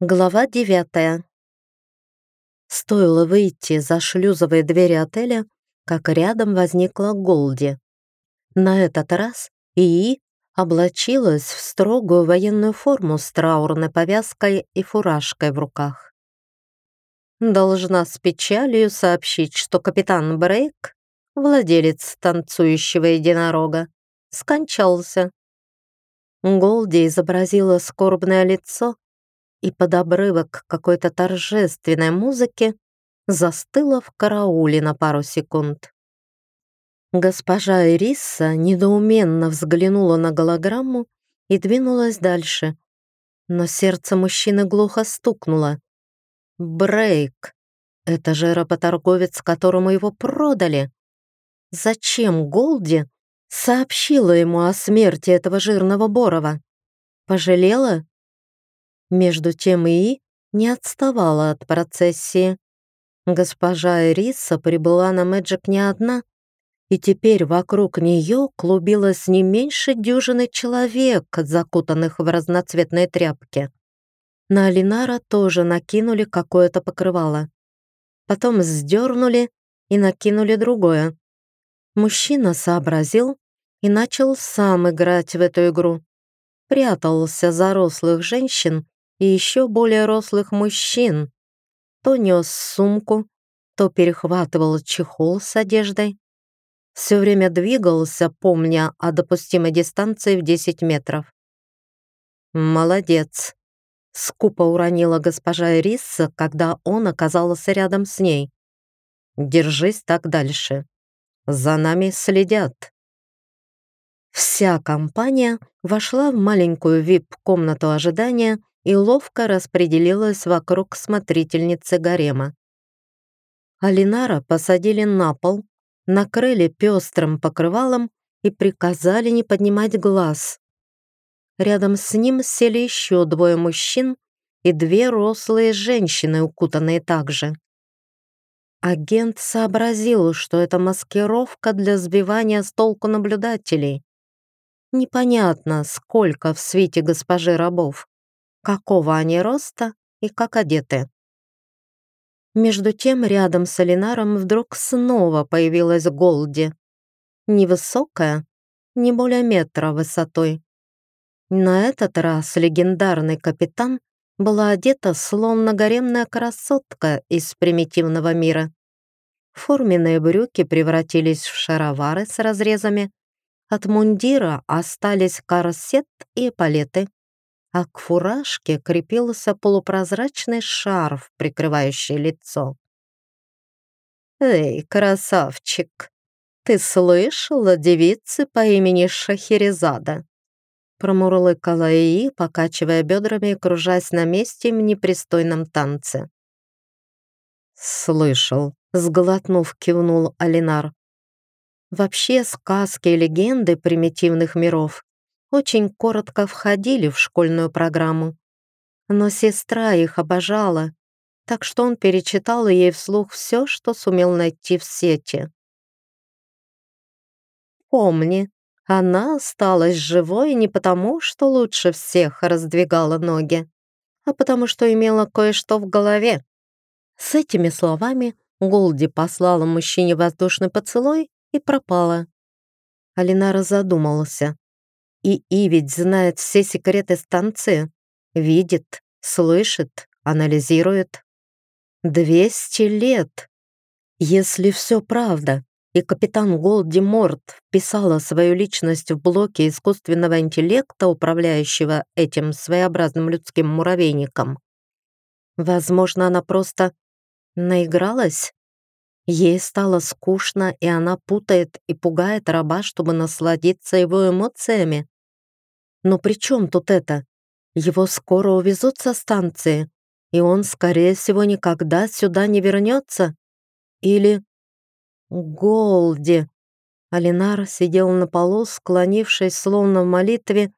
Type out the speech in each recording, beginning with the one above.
Глава девятая. Стоило выйти за шлюзовые двери отеля, как рядом возникла Голди. На этот раз ИИ облачилась в строгую военную форму с траурной повязкой и фуражкой в руках. Должна с печалью сообщить, что капитан Брейк, владелец танцующего единорога, скончался. Голди изобразила скорбное лицо, и под обрывок какой-то торжественной музыки застыла в карауле на пару секунд. Госпожа Ириса недоуменно взглянула на голограмму и двинулась дальше. Но сердце мужчины глухо стукнуло. «Брейк! Это же работорговец, которому его продали! Зачем Голди сообщила ему о смерти этого жирного Борова? Пожалела между тем и не отставала от процессии. Госпожа Эриса прибыла на Мэджик не одна, и теперь вокруг нее клубилось не меньше дюжины человек, закутанных в разноцветные тряпки. На Алинара тоже накинули какое-то покрывало. Потом сдернули и накинули другое. Мужчина сообразил и начал сам играть в эту игру. Прятался за рослых женщин и еще более рослых мужчин. То нес сумку, то перехватывал чехол с одеждой. Все время двигался, помня о допустимой дистанции в 10 метров. «Молодец!» — скупо уронила госпожа Ирисса, когда он оказался рядом с ней. «Держись так дальше. За нами следят». Вся компания вошла в маленькую вип-комнату ожидания и ловко распределилась вокруг смотрительницы гарема. Алинара посадили на пол, накрыли пестрым покрывалом и приказали не поднимать глаз. Рядом с ним сели еще двое мужчин и две рослые женщины, укутанные также. Агент сообразил, что это маскировка для сбивания с толку наблюдателей. Непонятно, сколько в свете госпожи рабов какого они роста и как одеты. Между тем рядом с Алинаром вдруг снова появилась Голди. Невысокая, не более метра высотой. На этот раз легендарный капитан была одета словно гаремная красотка из примитивного мира. Форменные брюки превратились в шаровары с разрезами. От мундира остались корсет и палеты а к фуражке крепился полупрозрачный шарф, прикрывающий лицо. «Эй, красавчик, ты слышала девицы по имени Шахерезада?» Промурлыкала Ии, покачивая бедрами и кружась на месте в непристойном танце. «Слышал», — сглотнув, кивнул Алинар. Вообще сказки и легенды примитивных миров очень коротко входили в школьную программу. Но сестра их обожала, так что он перечитал ей вслух все, что сумел найти в сети. «Помни, она осталась живой не потому, что лучше всех раздвигала ноги, а потому что имела кое-что в голове». С этими словами Голди послала мужчине воздушный поцелуй и пропала. Алинара задумался. И И ведь знает все секреты станции. Видит, слышит, анализирует. Двести лет. Если все правда, и капитан Голди Морт вписала свою личность в блоки искусственного интеллекта, управляющего этим своеобразным людским муравейником, возможно, она просто наигралась? Ей стало скучно, и она путает и пугает раба, чтобы насладиться его эмоциями. Но при чем тут это? Его скоро увезут со станции, и он, скорее всего, никогда сюда не вернется. Или... Голди. Алинар сидел на полу, склонившись словно в молитве,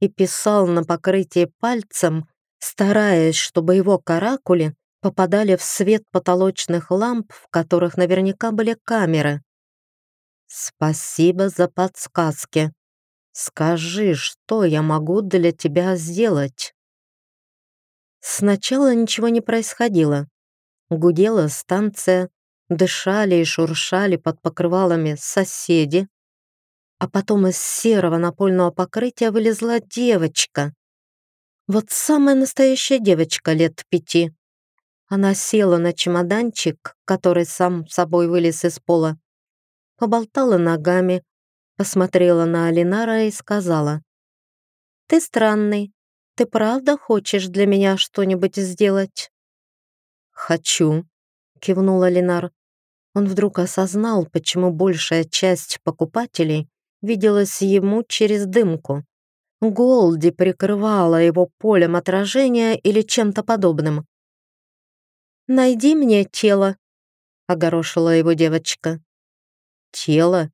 и писал на покрытии пальцем, стараясь, чтобы его каракули попадали в свет потолочных ламп, в которых наверняка были камеры. «Спасибо за подсказки. Скажи, что я могу для тебя сделать?» Сначала ничего не происходило. Гудела станция, дышали и шуршали под покрывалами соседи. А потом из серого напольного покрытия вылезла девочка. Вот самая настоящая девочка лет пяти. Она села на чемоданчик, который сам собой вылез из пола, поболтала ногами, посмотрела на Алинара и сказала, «Ты странный. Ты правда хочешь для меня что-нибудь сделать?» «Хочу», — кивнул Алинар. Он вдруг осознал, почему большая часть покупателей виделась ему через дымку. Голди прикрывала его полем отражения или чем-то подобным. «Найди мне тело», — огорошила его девочка. «Тело?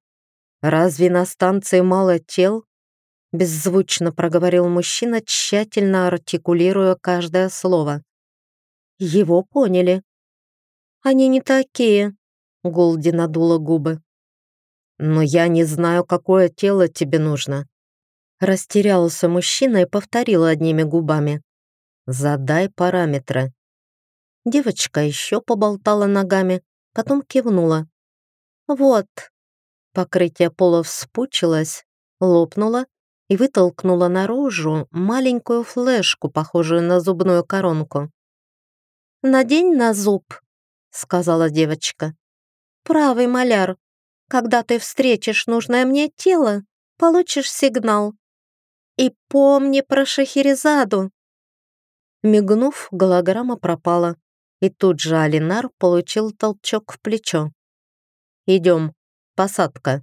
Разве на станции мало тел?» Беззвучно проговорил мужчина, тщательно артикулируя каждое слово. Его поняли. «Они не такие», — Голди надула губы. «Но я не знаю, какое тело тебе нужно». Растерялся мужчина и повторил одними губами. «Задай параметры». Девочка еще поболтала ногами, потом кивнула. «Вот». Покрытие пола вспучилось, лопнуло и вытолкнуло наружу маленькую флешку, похожую на зубную коронку. «Надень на зуб», — сказала девочка. «Правый маляр, когда ты встретишь нужное мне тело, получишь сигнал. И помни про Шахерезаду». Мигнув, голограмма пропала и тут же Алинар получил толчок в плечо. «Идем, посадка».